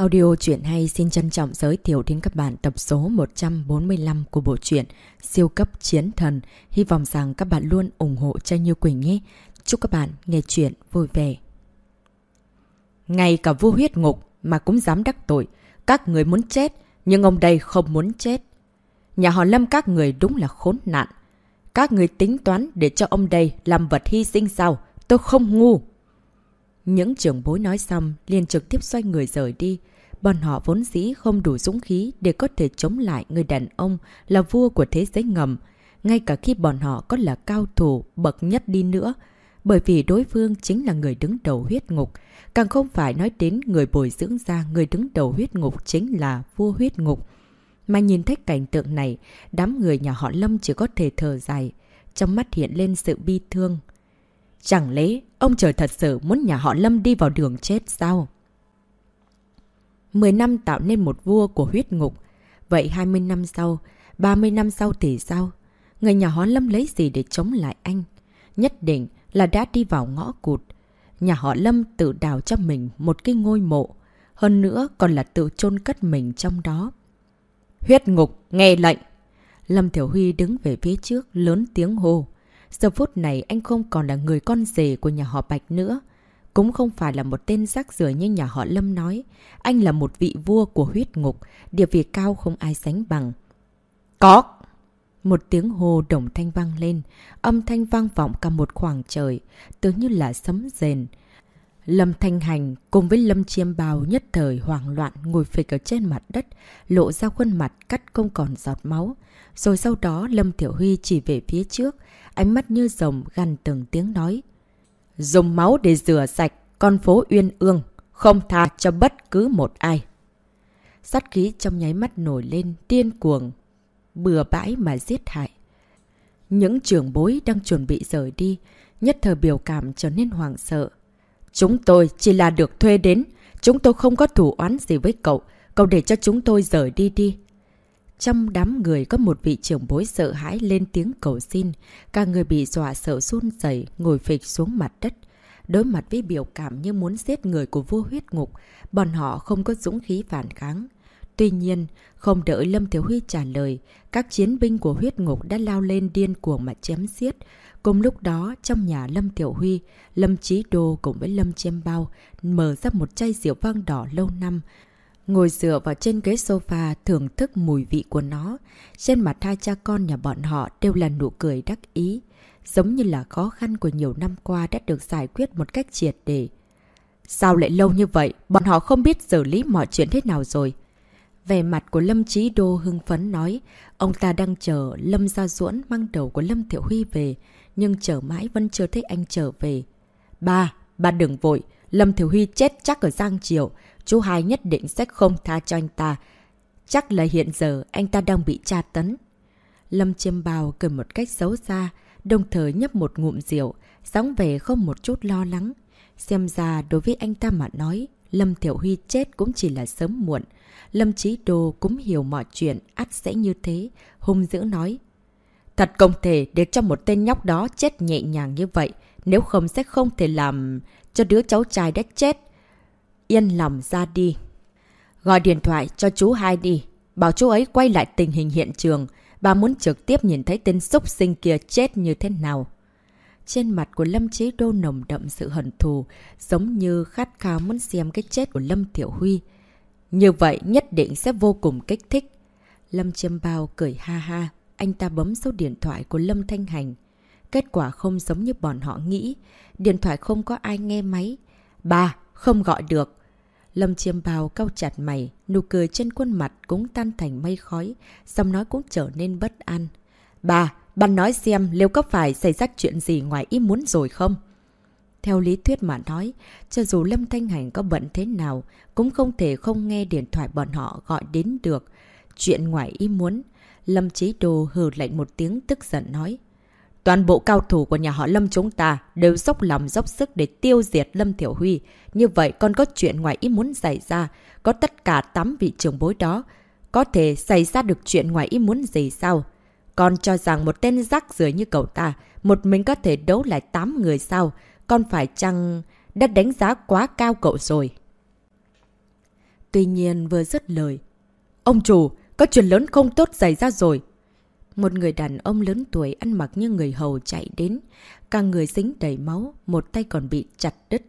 Audio truyện hay xin trân trọng giới thiệu đến các bạn tập số 145 của bộ truyện Siêu cấp chiến thần. Hy vọng rằng các bạn luôn ủng hộ cho Như Quỳnh nhé. Chúc các bạn nghe truyện vui vẻ. Ngay cả vua huyết ngục mà cũng dám đắc tội. Các người muốn chết, nhưng ông đây không muốn chết. Nhà họ Lâm các người đúng là khốn nạn. Các người tính toán để cho ông đây làm vật hy sinh sao? Tôi không ngu. Những trưởng bối nói xong liền trực tiếp xoay người rời đi. Bọn họ vốn dĩ không đủ dũng khí để có thể chống lại người đàn ông là vua của thế giới ngầm. Ngay cả khi bọn họ có là cao thủ bậc nhất đi nữa. Bởi vì đối phương chính là người đứng đầu huyết ngục. Càng không phải nói đến người bồi dưỡng ra người đứng đầu huyết ngục chính là vua huyết ngục. Mà nhìn thấy cảnh tượng này, đám người nhà họ Lâm chỉ có thể thở dài. Trong mắt hiện lên sự bi thương. Chẳng lẽ ông trời thật sự muốn nhà họ Lâm đi vào đường chết sao? 10 năm tạo nên một vua của huyết ngục. Vậy 20 năm sau, 30 năm sau thì sao? Người nhà họ Lâm lấy gì để chống lại anh? Nhất định là đã đi vào ngõ cụt. Nhà họ Lâm tự đào cho mình một cái ngôi mộ. Hơn nữa còn là tự chôn cất mình trong đó. Huyết ngục, nghe lệnh! Lâm Thiểu Huy đứng về phía trước, lớn tiếng hô. Giờ phút này anh không còn là người con rể của nhà họ Bạch nữa. Cũng không phải là một tên rác rưởi như nhà họ Lâm nói. Anh là một vị vua của huyết ngục, địa vị cao không ai sánh bằng. Có! Một tiếng hô đồng thanh vang lên, âm thanh vang vọng cả một khoảng trời, tưởng như là sấm rền. Lâm Thanh Hành cùng với Lâm Chiêm Bào nhất thời hoảng loạn ngồi phịch ở trên mặt đất, lộ ra khuôn mặt cắt không còn giọt máu. Rồi sau đó Lâm Tiểu Huy chỉ về phía trước, ánh mắt như rồng gằn từng tiếng nói. Dùng máu để rửa sạch con phố Uyên Ương, không tha cho bất cứ một ai. Sát khí trong nháy mắt nổi lên, tiên cuồng, bừa bãi mà giết hại. Những trưởng bối đang chuẩn bị rời đi, nhất thời biểu cảm trở nên hoàng sợ. Chúng tôi chỉ là được thuê đến, chúng tôi không có thủ oán gì với cậu, cậu để cho chúng tôi rời đi đi. Trong đám người có một vị trưởng bối sợ hãi lên tiếng cầu xin, cả người bị dọa sợ run rẩy ngồi phịch xuống mặt đất. Đối mặt với biểu cảm như muốn giết người của vua huyết ngục, bọn họ không có dũng khí phản kháng. Tuy nhiên, không đợi Lâm Thiếu Huy trả lời, các chiến binh của huyết ngục đã lao lên điên cuồng mà chém giết. Cùng lúc đó, trong nhà Lâm Tiểu Huy, Lâm Chí Đô cùng với Lâm Chiêm Bao mở ra một chai rượu vang đỏ lâu năm, Ngồi dựa vào trên ghế sofa thưởng thức mùi vị của nó. Trên mặt hai cha con nhà bọn họ đều là nụ cười đắc ý. Giống như là khó khăn của nhiều năm qua đã được giải quyết một cách triệt để. Sao lại lâu như vậy? Bọn họ không biết xử lý mọi chuyện thế nào rồi. Về mặt của Lâm Chí Đô hưng phấn nói, ông ta đang chờ Lâm Gia Duẫn mang đầu của Lâm Thiệu Huy về, nhưng chờ mãi vẫn chưa thấy anh trở về. Ba, ba đừng vội, Lâm Thiệu Huy chết chắc ở Giang Triều, chú hai nhất định sẽ không tha cho anh ta. Chắc là hiện giờ anh ta đang bị tra tấn. Lâm chiêm bào cười một cách xấu xa, đồng thời nhấp một ngụm rượu, sóng về không một chút lo lắng. Xem ra đối với anh ta mà nói, Lâm Thiểu Huy chết cũng chỉ là sớm muộn. Lâm Chí Đô cũng hiểu mọi chuyện, ắt sẽ như thế, hung dữ nói. Thật không thể để cho một tên nhóc đó chết nhẹ nhàng như vậy, nếu không sẽ không thể làm cho đứa cháu trai đã chết yên lòng ra đi. Gọi điện thoại cho chú hai đi, bảo chú ấy quay lại tình hình hiện trường, bà muốn trực tiếp nhìn thấy tên xúc sinh kia chết như thế nào. Trên mặt của Lâm Chế Đô nồng đậm sự hận thù, giống như khát khao muốn xem cái chết của Lâm Tiểu Huy. Như vậy nhất định sẽ vô cùng kích thích. Lâm Chiêm Bao cười ha ha, anh ta bấm số điện thoại của Lâm Thanh Hành. Kết quả không giống như bọn họ nghĩ, điện thoại không có ai nghe máy. bà không gọi được. Lâm chiêm bào cau chặt mày, nụ cười trên khuôn mặt cũng tan thành mây khói, giọng nói cũng trở nên bất an. Bà, bà nói xem liệu có phải xảy ra chuyện gì ngoài ý muốn rồi không? Theo lý thuyết mà nói, cho dù Lâm Thanh Hành có bận thế nào, cũng không thể không nghe điện thoại bọn họ gọi đến được. Chuyện ngoài ý muốn, Lâm Chí Đồ hừ lạnh một tiếng tức giận nói. Toàn bộ cao thủ của nhà họ Lâm chúng ta đều dốc lòng dốc sức để tiêu diệt Lâm Thiểu Huy. Như vậy còn có chuyện ngoài ý muốn xảy ra. Có tất cả 8 vị trưởng bối đó. Có thể xảy ra được chuyện ngoài ý muốn gì sao? Con cho rằng một tên rác rưởi như cậu ta, một mình có thể đấu lại 8 người sao? Con phải chăng đã đánh giá quá cao cậu rồi? Tuy nhiên vừa dứt lời. Ông chủ, có chuyện lớn không tốt xảy ra rồi. Một người đàn ông lớn tuổi ăn mặc như người hầu chạy đến. Cả người dính đầy máu, một tay còn bị chặt đứt.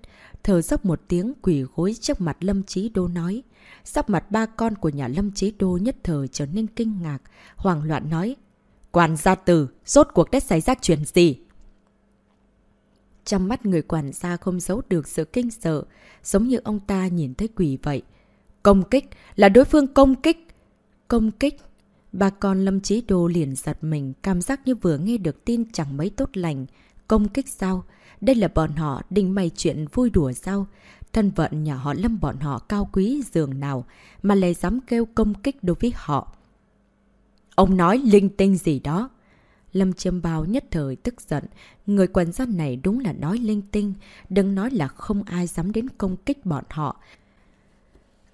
Thở dốc một tiếng quỷ gối trước mặt Lâm Chí Đô nói. Sắp mặt ba con của nhà Lâm Chí Đô nhất thời trở nên kinh ngạc. hoảng loạn nói. Quản gia tử, rốt cuộc đã xảy ra chuyện gì? Trong mắt người quản gia không giấu được sự kinh sợ, giống như ông ta nhìn thấy quỷ vậy. Công kích, là đối phương công kích. Công kích bà con Lâm Chí Đô liền giật mình, cảm giác như vừa nghe được tin chẳng mấy tốt lành. Công kích sao? Đây là bọn họ định bày chuyện vui đùa sao? Thân vận nhà họ Lâm bọn họ cao quý dường nào mà lại dám kêu công kích đối với họ. Ông nói linh tinh gì đó. Lâm Chiêm Bao nhất thời tức giận. Người quần gia này đúng là nói linh tinh. Đừng nói là không ai dám đến công kích bọn họ.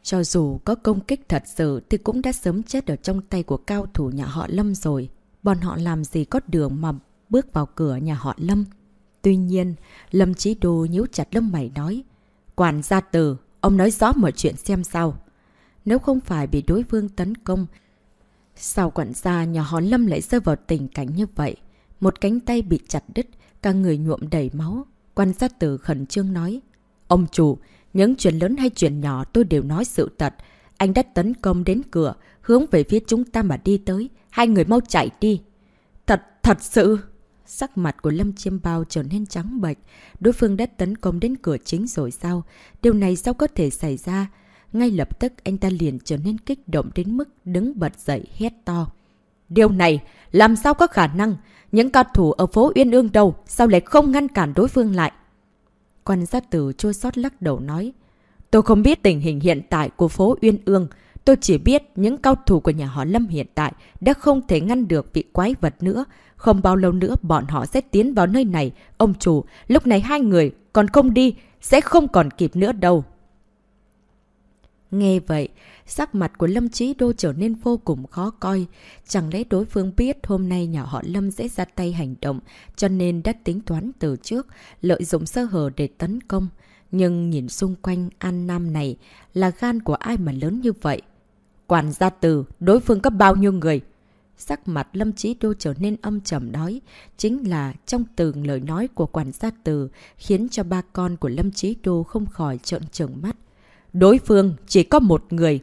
Cho dù có công kích thật sự thì cũng đã sớm chết ở trong tay của cao thủ nhà họ Lâm rồi. Bọn họ làm gì có đường mà bước vào cửa nhà họ Lâm. Tuy nhiên, Lâm Chí Đô nhíu chặt lông mày nói. Quản gia tử, ông nói rõ mọi chuyện xem sao. Nếu không phải bị đối phương tấn công, sao quản gia nhà họ Lâm lại rơi vào tình cảnh như vậy? Một cánh tay bị chặt đứt, cả người nhuộm đầy máu. Quan gia tử khẩn trương nói. Ông chủ, những chuyện lớn hay chuyện nhỏ tôi đều nói sự thật. Anh đã tấn công đến cửa, hướng về phía chúng ta mà đi tới. Hai người mau chạy đi. Thật, thật sự... Sắc mặt của Lâm Chiêm Bao trở nên trắng bệch. Đối phương đã tấn công đến cửa chính rồi sao? Điều này sao có thể xảy ra? Ngay lập tức anh ta liền trở nên kích động đến mức đứng bật dậy hét to. Điều này, làm sao có khả năng? Những cao thủ ở phố Uyên Ương đâu, sao lại không ngăn cản đối phương lại? Quan gia tử chua sót lắc đầu nói. Tôi không biết tình hình hiện tại của phố Uyên Ương. Tôi chỉ biết những cao thủ của nhà họ Lâm hiện tại đã không thể ngăn được vị quái vật nữa. Không bao lâu nữa bọn họ sẽ tiến vào nơi này. Ông chủ, lúc này hai người còn không đi, sẽ không còn kịp nữa đâu. Nghe vậy, sắc mặt của Lâm Chí Đô trở nên vô cùng khó coi. Chẳng lẽ đối phương biết hôm nay nhà họ Lâm sẽ ra tay hành động, cho nên đã tính toán từ trước, lợi dụng sơ hở để tấn công. Nhưng nhìn xung quanh An Nam này là gan của ai mà lớn như vậy? Quản gia từ, đối phương có bao nhiêu người? Sắc mặt Lâm Chí Đô trở nên âm trầm nói, chính là trong từng lời nói của quản gia từ khiến cho ba con của Lâm Chí Đô không khỏi trợn trừng mắt. Đối phương chỉ có một người.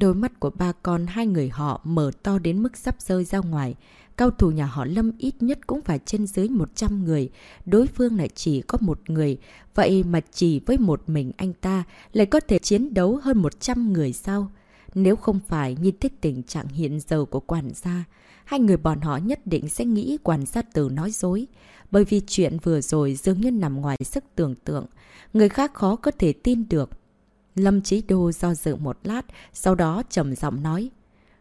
Đôi mắt của ba con hai người họ mở to đến mức sắp rơi ra ngoài. Cao thủ nhà họ Lâm ít nhất cũng phải trên dưới 100 người. Đối phương lại chỉ có một người. Vậy mà chỉ với một mình anh ta lại có thể chiến đấu hơn 100 người sao? Nếu không phải nhìn thấy tình trạng hiện giờ của quản gia, hai người bọn họ nhất định sẽ nghĩ quản gia tử nói dối. Bởi vì chuyện vừa rồi dường như nằm ngoài sức tưởng tượng. Người khác khó có thể tin được. Lâm Chí Đô do dự một lát, sau đó trầm giọng nói.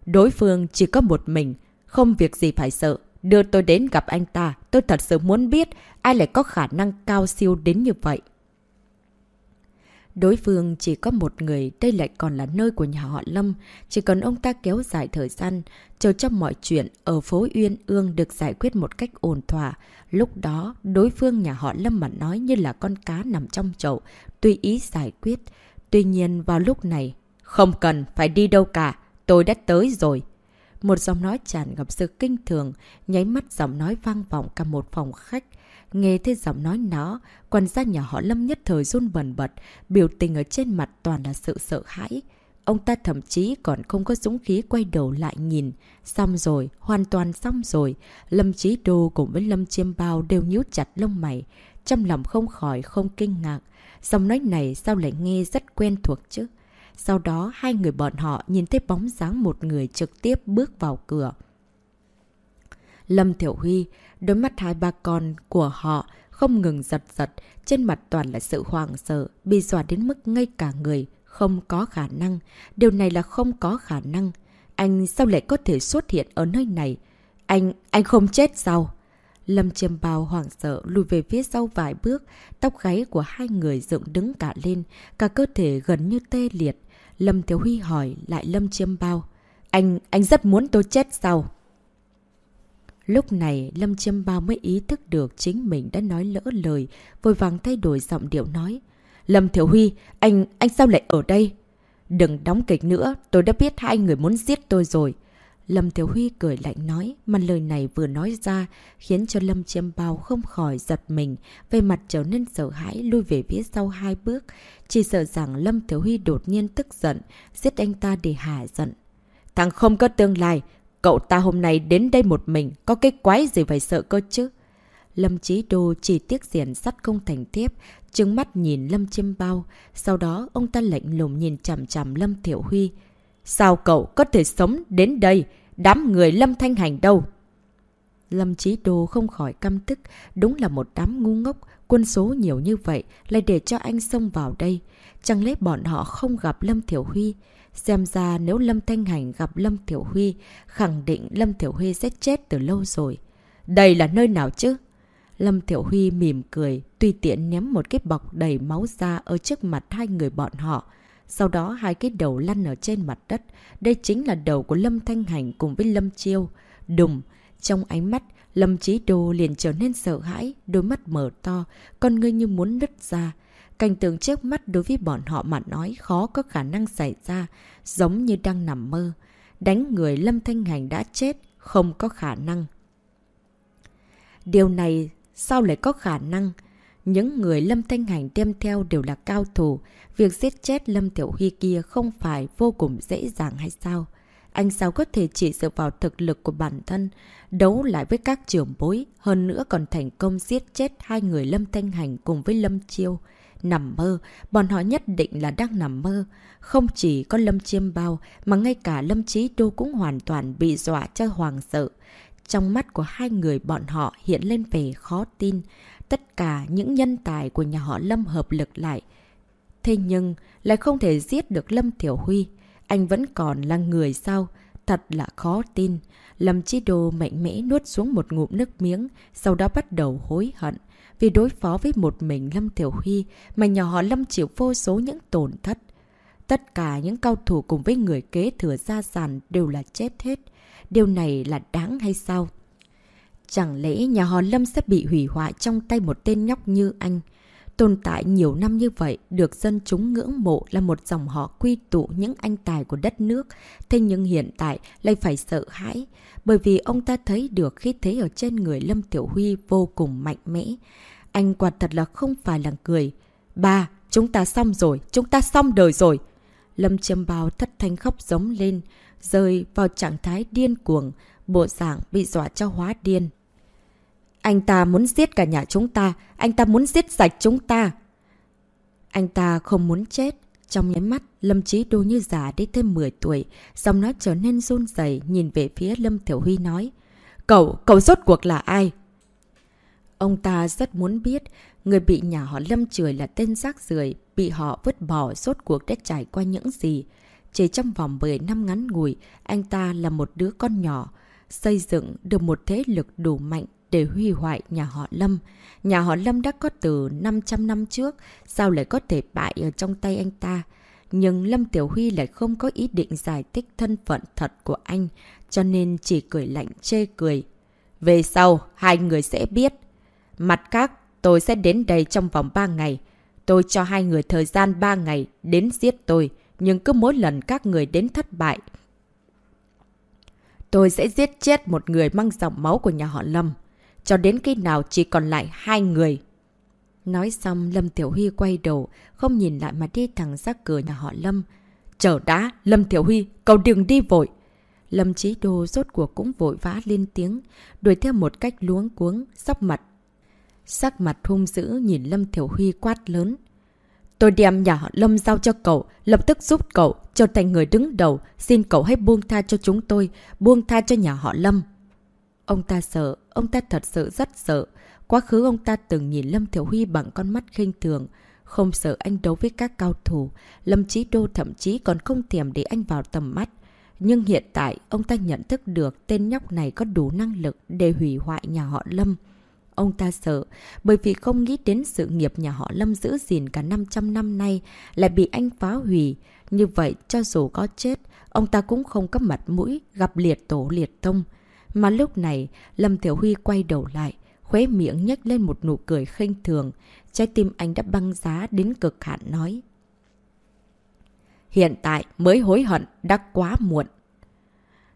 Đối phương chỉ có một mình, không việc gì phải sợ. Đưa tôi đến gặp anh ta, tôi thật sự muốn biết ai lại có khả năng cao siêu đến như vậy. Đối phương chỉ có một người, đây lại còn là nơi của nhà họ Lâm. Chỉ cần ông ta kéo dài thời gian, chờ cho mọi chuyện ở phố Uyên Ương được giải quyết một cách ổn thỏa. Lúc đó, đối phương nhà họ Lâm mà nói như là con cá nằm trong chậu, tùy ý giải quyết. Tuy nhiên vào lúc này, không cần phải đi đâu cả, tôi đã tới rồi. Một giọng nói tràn gặp sự kinh thường, nháy mắt giọng nói vang vọng cả một phòng khách. Nghe thấy giọng nói nó, quan gia nhà họ Lâm nhất thời run bần bật, biểu tình ở trên mặt toàn là sự sợ hãi. Ông ta thậm chí còn không có dũng khí quay đầu lại nhìn. Xong rồi, hoàn toàn xong rồi. Lâm Chí Đô cùng với Lâm Chiêm Bao đều nhíu chặt lông mày. Trong lòng không khỏi không kinh ngạc. Giọng nói này sao lại nghe rất quen thuộc chứ? Sau đó hai người bọn họ nhìn thấy bóng dáng một người trực tiếp bước vào cửa. Lâm Thiểu Huy, đôi mắt hai ba con của họ không ngừng giật giật, trên mặt toàn là sự hoảng sợ, bị dọa đến mức ngay cả người, không có khả năng. Điều này là không có khả năng. Anh sao lại có thể xuất hiện ở nơi này? Anh, anh không chết sao? Lâm chiêm Bao hoảng sợ lùi về phía sau vài bước, tóc gáy của hai người dựng đứng cả lên, cả cơ thể gần như tê liệt. Lâm Thiếu Huy hỏi lại Lâm chiêm bao. Anh, anh rất muốn tôi chết sao? Lúc này Lâm chiêm bao mới ý thức được chính mình đã nói lỡ lời, vội vàng thay đổi giọng điệu nói. Lâm Thiếu Huy, anh, anh sao lại ở đây? Đừng đóng kịch nữa, tôi đã biết hai người muốn giết tôi rồi. Lâm Thiếu Huy cười lạnh nói, mà lời này vừa nói ra, khiến cho Lâm Chiêm Bao không khỏi giật mình, về mặt trở nên sợ hãi lui về phía sau hai bước, chỉ sợ rằng Lâm Thiếu Huy đột nhiên tức giận, giết anh ta để hạ giận. Thằng không có tương lai, cậu ta hôm nay đến đây một mình, có cái quái gì phải sợ cơ chứ? Lâm Chí Đô chỉ tiếc diện sắt không thành tiếp, trừng mắt nhìn Lâm Chiêm Bao, sau đó ông ta lạnh lùng nhìn chằm chằm Lâm Thiểu Huy. Sao cậu có thể sống đến đây? Đám người Lâm Thanh Hành đâu? Lâm Chí Đô không khỏi căm tức, đúng là một đám ngu ngốc, quân số nhiều như vậy, lại để cho anh xông vào đây. Chẳng lẽ bọn họ không gặp Lâm Thiểu Huy? Xem ra nếu Lâm Thanh Hành gặp Lâm Thiểu Huy, khẳng định Lâm Thiểu Huy sẽ chết từ lâu rồi. Đây là nơi nào chứ? Lâm Thiểu Huy mỉm cười, tùy tiện ném một cái bọc đầy máu ra ở trước mặt hai người bọn họ. Sau đó hai cái đầu lăn ở trên mặt đất. Đây chính là đầu của Lâm Thanh Hành cùng với Lâm Chiêu. Đùng! Trong ánh mắt, Lâm Chí Đô liền trở nên sợ hãi, đôi mắt mở to, con ngươi như muốn nứt ra. Cảnh tượng trước mắt đối với bọn họ mà nói khó có khả năng xảy ra, giống như đang nằm mơ. Đánh người Lâm Thanh Hành đã chết, không có khả năng. Điều này sao lại có khả năng? Những người Lâm Thanh Hành đem theo đều là cao thủ. Việc giết chết Lâm Tiểu Huy kia không phải vô cùng dễ dàng hay sao? Anh sao có thể chỉ dựa vào thực lực của bản thân, đấu lại với các trưởng bối, hơn nữa còn thành công giết chết hai người Lâm Thanh Hành cùng với Lâm Chiêu. Nằm mơ, bọn họ nhất định là đang nằm mơ. Không chỉ có Lâm Chiêm Bao, mà ngay cả Lâm Chí Đô cũng hoàn toàn bị dọa cho hoàng sợ. Trong mắt của hai người bọn họ hiện lên vẻ khó tin. Tất cả những nhân tài của nhà họ Lâm hợp lực lại. Thế nhưng, lại không thể giết được Lâm Thiểu Huy. Anh vẫn còn là người sao? Thật là khó tin. Lâm chi Đô mạnh mẽ nuốt xuống một ngụm nước miếng, sau đó bắt đầu hối hận. Vì đối phó với một mình Lâm Thiểu Huy mà nhà họ Lâm chịu vô số những tổn thất. Tất cả những cao thủ cùng với người kế thừa gia sản đều là chết hết. Điều này là đáng hay sao? Chẳng lẽ nhà họ Lâm sẽ bị hủy hoại trong tay một tên nhóc như anh? Tồn tại nhiều năm như vậy, được dân chúng ngưỡng mộ là một dòng họ quy tụ những anh tài của đất nước. Thế nhưng hiện tại lại phải sợ hãi, bởi vì ông ta thấy được khí thế ở trên người Lâm Tiểu Huy vô cùng mạnh mẽ. Anh quả thật là không phải là người. Ba, chúng ta xong rồi, chúng ta xong đời rồi. Lâm Chiêm Bao thất thanh khóc giống lên, rơi vào trạng thái điên cuồng, bộ dạng bị dọa cho hóa điên. Anh ta muốn giết cả nhà chúng ta, anh ta muốn giết sạch chúng ta. Anh ta không muốn chết. Trong nháy mắt, Lâm Chí Đô như già đi thêm 10 tuổi, giọng nó trở nên run dày nhìn về phía Lâm Thiểu Huy nói. Cậu, cậu rốt cuộc là ai? Ông ta rất muốn biết, người bị nhà họ Lâm chửi là tên rác rưởi bị họ vứt bỏ rốt cuộc đã trải qua những gì. Chỉ trong vòng 10 năm ngắn ngủi, anh ta là một đứa con nhỏ, xây dựng được một thế lực đủ mạnh để hủy hoại nhà họ Lâm. Nhà họ Lâm đã có từ 500 năm trước, sao lại có thể bại ở trong tay anh ta? Nhưng Lâm Tiểu Huy lại không có ý định giải thích thân phận thật của anh, cho nên chỉ cười lạnh chê cười. Về sau, hai người sẽ biết. Mặt khác, tôi sẽ đến đây trong vòng 3 ngày. Tôi cho hai người thời gian 3 ngày đến giết tôi, nhưng cứ mỗi lần các người đến thất bại. Tôi sẽ giết chết một người mang dòng máu của nhà họ Lâm cho đến khi nào chỉ còn lại hai người. Nói xong, Lâm Tiểu Huy quay đầu, không nhìn lại mà đi thẳng ra cửa nhà họ Lâm. Chờ đã, Lâm Tiểu Huy, cậu đừng đi vội. Lâm Chí Đô rốt cuộc cũng vội vã lên tiếng, đuổi theo một cách luống cuống, sóc mặt. Sắc mặt hung dữ nhìn Lâm Tiểu Huy quát lớn. Tôi đem nhà họ Lâm giao cho cậu, lập tức giúp cậu, trở thành người đứng đầu, xin cậu hãy buông tha cho chúng tôi, buông tha cho nhà họ Lâm. Ông ta sợ, ông ta thật sự rất sợ. Quá khứ ông ta từng nhìn Lâm Thiểu Huy bằng con mắt khinh thường, không sợ anh đấu với các cao thủ. Lâm Chí Đô thậm chí còn không thèm để anh vào tầm mắt. Nhưng hiện tại, ông ta nhận thức được tên nhóc này có đủ năng lực để hủy hoại nhà họ Lâm. Ông ta sợ, bởi vì không nghĩ đến sự nghiệp nhà họ Lâm giữ gìn cả 500 năm nay lại bị anh phá hủy. Như vậy, cho dù có chết, ông ta cũng không có mặt mũi gặp liệt tổ liệt tông. Mà lúc này, Lâm Tiểu Huy quay đầu lại, khóe miệng nhếch lên một nụ cười khinh thường. Trái tim anh đã băng giá đến cực hạn nói. Hiện tại mới hối hận, đã quá muộn.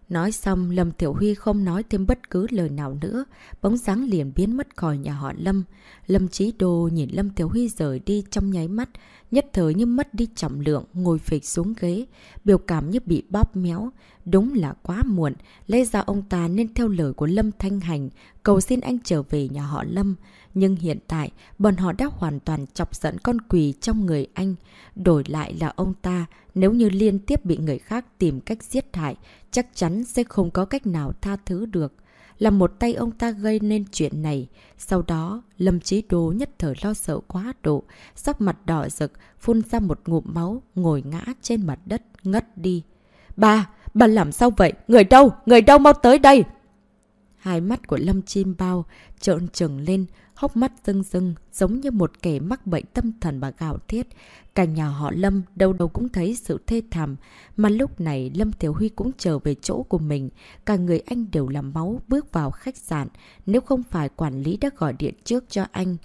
Nói xong, Lâm Tiểu Huy không nói thêm bất cứ lời nào nữa, bóng dáng liền biến mất khỏi nhà họ Lâm. Lâm Chí Đô nhìn Lâm Tiểu Huy rời đi trong nháy mắt, nhất thời như mất đi trọng lượng, ngồi phịch xuống ghế, biểu cảm như bị bóp méo. Đúng là quá muộn, lẽ ra ông ta nên theo lời của Lâm Thanh Hành, cầu xin anh trở về nhà họ Lâm. Nhưng hiện tại, bọn họ đã hoàn toàn chọc giận con quỷ trong người anh. Đổi lại là ông ta, nếu như liên tiếp bị người khác tìm cách giết hại, chắc chắn sẽ không có cách nào tha thứ được. Là một tay ông ta gây nên chuyện này. Sau đó, Lâm Chí Đô nhất thời lo sợ quá độ, sắc mặt đỏ rực, phun ra một ngụm máu, ngồi ngã trên mặt đất, ngất đi. Ba, bà làm sao vậy? Người đâu? Người đâu mau tới đây? Hai mắt của Lâm Chim Bao trợn trừng lên, hốc mắt rưng rưng, giống như một kẻ mắc bệnh tâm thần bà gạo thiết. Cả nhà họ Lâm đâu đâu cũng thấy sự thê thảm, mà lúc này Lâm Tiểu Huy cũng trở về chỗ của mình. Cả người anh đều làm máu bước vào khách sạn, nếu không phải quản lý đã gọi điện trước cho anh.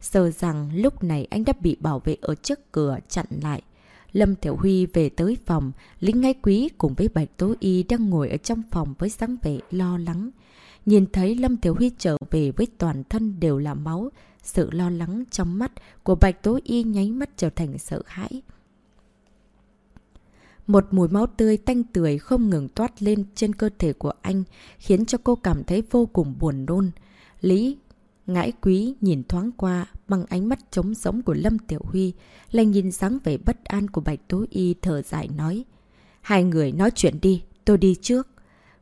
Sợ rằng lúc này anh đã bị bảo vệ ở trước cửa chặn lại. Lâm Tiểu Huy về tới phòng, lính ngay quý cùng với Bạch Tố Y đang ngồi ở trong phòng với dáng vẻ lo lắng. Nhìn thấy Lâm Tiểu Huy trở về với toàn thân đều là máu, sự lo lắng trong mắt của Bạch Tố Y nháy mắt trở thành sợ hãi. Một mùi máu tươi tanh tưởi không ngừng toát lên trên cơ thể của anh, khiến cho cô cảm thấy vô cùng buồn nôn. Lý Ngãi quý nhìn thoáng qua bằng ánh mắt trống sống của Lâm Tiểu Huy, lại nhìn sáng vẻ bất an của Bạch Tố Y thở dài nói. Hai người nói chuyện đi, tôi đi trước.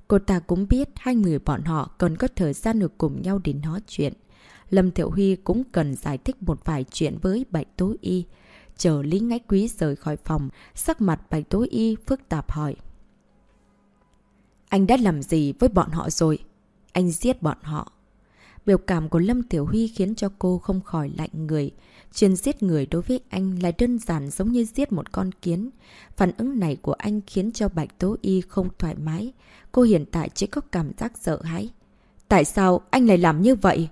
Cô ta cũng biết hai người bọn họ còn có thời gian được cùng nhau để nói chuyện. Lâm Thiệu Huy cũng cần giải thích một vài chuyện với Bạch Tố Y. Chờ Lý Ngãi Quý rời khỏi phòng, sắc mặt Bạch Tố Y phức tạp hỏi. Anh đã làm gì với bọn họ rồi? Anh giết bọn họ. Biểu cảm của Lâm Tiểu Huy khiến cho cô không khỏi lạnh người. Chuyện giết người đối với anh lại đơn giản giống như giết một con kiến. Phản ứng này của anh khiến cho Bạch Tố Y không thoải mái. Cô hiện tại chỉ có cảm giác sợ hãi. Tại sao anh lại làm như vậy?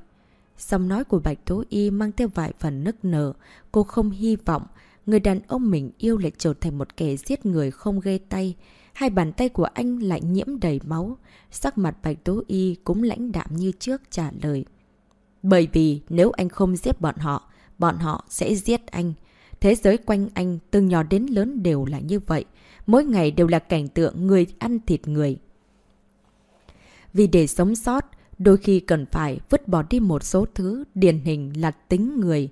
Xong nói của Bạch Tố Y mang theo vài phần nức nở. Cô không hy vọng người đàn ông mình yêu lại trở thành một kẻ giết người không ghê tay. Hai bàn tay của anh lại nhiễm đầy máu. Sắc mặt Bạch Tố Y cũng lãnh đạm như trước trả lời. Bởi vì nếu anh không giết bọn họ, bọn họ sẽ giết anh. Thế giới quanh anh từ nhỏ đến lớn đều là như vậy. Mỗi ngày đều là cảnh tượng người ăn thịt người. Vì để sống sót, đôi khi cần phải vứt bỏ đi một số thứ điển hình là tính người.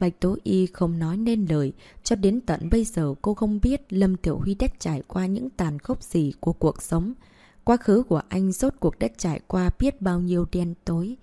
Bạch Tố Y không nói nên lời, cho đến tận bây giờ cô không biết Lâm Tiểu Huy đã trải qua những tàn khốc gì của cuộc sống. Quá khứ của anh rốt cuộc đã trải qua biết bao nhiêu đen tối.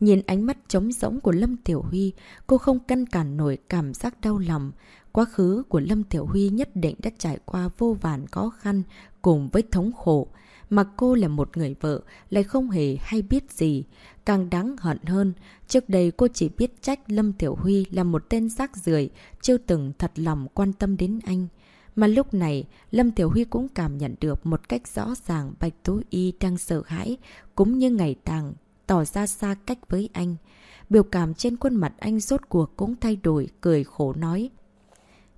Nhìn ánh mắt trống rỗng của Lâm Tiểu Huy, cô không cân cản nổi cảm giác đau lòng. Quá khứ của Lâm Tiểu Huy nhất định đã trải qua vô vàn khó khăn cùng với thống khổ. Mà cô là một người vợ, lại không hề hay biết gì. Càng đáng hận hơn, trước đây cô chỉ biết trách Lâm Tiểu Huy là một tên rác rưởi chưa từng thật lòng quan tâm đến anh. Mà lúc này, Lâm Tiểu Huy cũng cảm nhận được một cách rõ ràng Bạch Tố Y đang sợ hãi, cũng như ngày tàng, tỏ ra xa cách với anh. Biểu cảm trên khuôn mặt anh rốt cuộc cũng thay đổi, cười khổ nói.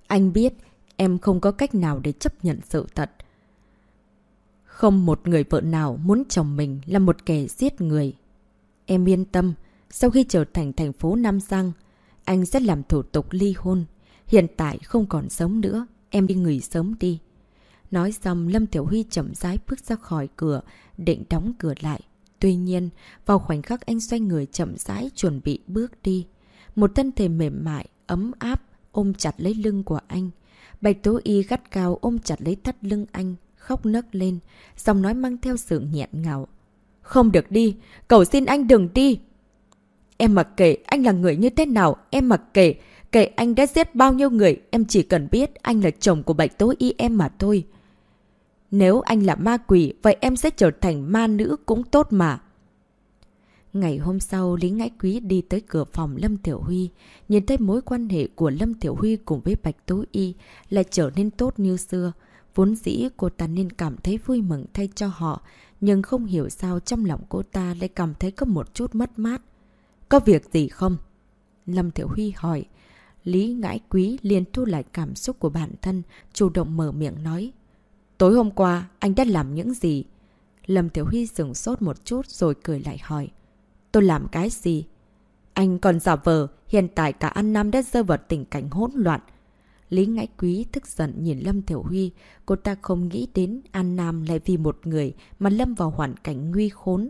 Anh biết, em không có cách nào để chấp nhận sự thật. Không một người vợ nào muốn chồng mình là một kẻ giết người. Em yên tâm, sau khi trở thành thành phố Nam Giang, anh sẽ làm thủ tục ly hôn. Hiện tại không còn sống nữa, em đi nghỉ sớm đi. Nói xong, Lâm Tiểu Huy chậm rãi bước ra khỏi cửa, định đóng cửa lại. Tuy nhiên, vào khoảnh khắc anh xoay người chậm rãi chuẩn bị bước đi. Một thân thể mềm mại, ấm áp, ôm chặt lấy lưng của anh. Bạch Tố Y gắt cao ôm chặt lấy thắt lưng anh, khóc nấc lên, giọng nói mang theo sự nghẹn ngào. Không được đi, cầu xin anh đừng đi. Em mặc kệ anh là người như thế nào, em mặc kệ, kệ anh đã giết bao nhiêu người, em chỉ cần biết anh là chồng của Bạch Tố Y em mà thôi. Nếu anh là ma quỷ, vậy em sẽ trở thành ma nữ cũng tốt mà. Ngày hôm sau, Lý Ngãi Quý đi tới cửa phòng Lâm Tiểu Huy, nhìn thấy mối quan hệ của Lâm Tiểu Huy cùng với Bạch Tố Y lại trở nên tốt như xưa. Vốn dĩ cô ta nên cảm thấy vui mừng thay cho họ, nhưng không hiểu sao trong lòng cô ta lại cảm thấy có một chút mất mát. Có việc gì không? Lâm Thiểu Huy hỏi. Lý ngãi quý liền thu lại cảm xúc của bản thân, chủ động mở miệng nói. Tối hôm qua, anh đã làm những gì? Lâm Thiểu Huy dừng sốt một chút rồi cười lại hỏi. Tôi làm cái gì? Anh còn giả vờ, hiện tại cả An Nam đã rơi vào tình cảnh hỗn loạn. Lý Ngãi Quý tức giận nhìn Lâm Thiểu Huy, cô ta không nghĩ đến An Nam lại vì một người mà lâm vào hoàn cảnh nguy khốn.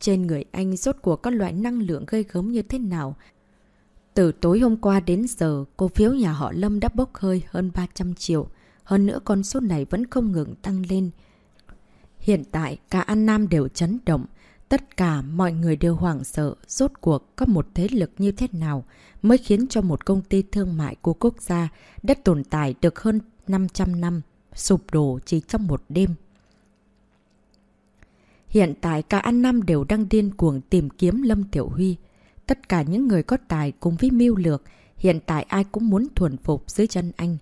Trên người anh rốt cuộc các loại năng lượng gây gớm như thế nào? Từ tối hôm qua đến giờ, cổ phiếu nhà họ Lâm đã bốc hơi hơn 300 triệu. Hơn nữa con số này vẫn không ngừng tăng lên. Hiện tại, cả An Nam đều chấn động. Tất cả mọi người đều hoảng sợ, rốt cuộc có một thế lực như thế nào mới khiến cho một công ty thương mại của quốc gia đã tồn tại được hơn 500 năm, sụp đổ chỉ trong một đêm. Hiện tại cả An Nam đều đang điên cuồng tìm kiếm Lâm Tiểu Huy. Tất cả những người có tài cùng với mưu lược, hiện tại ai cũng muốn thuần phục dưới chân anh.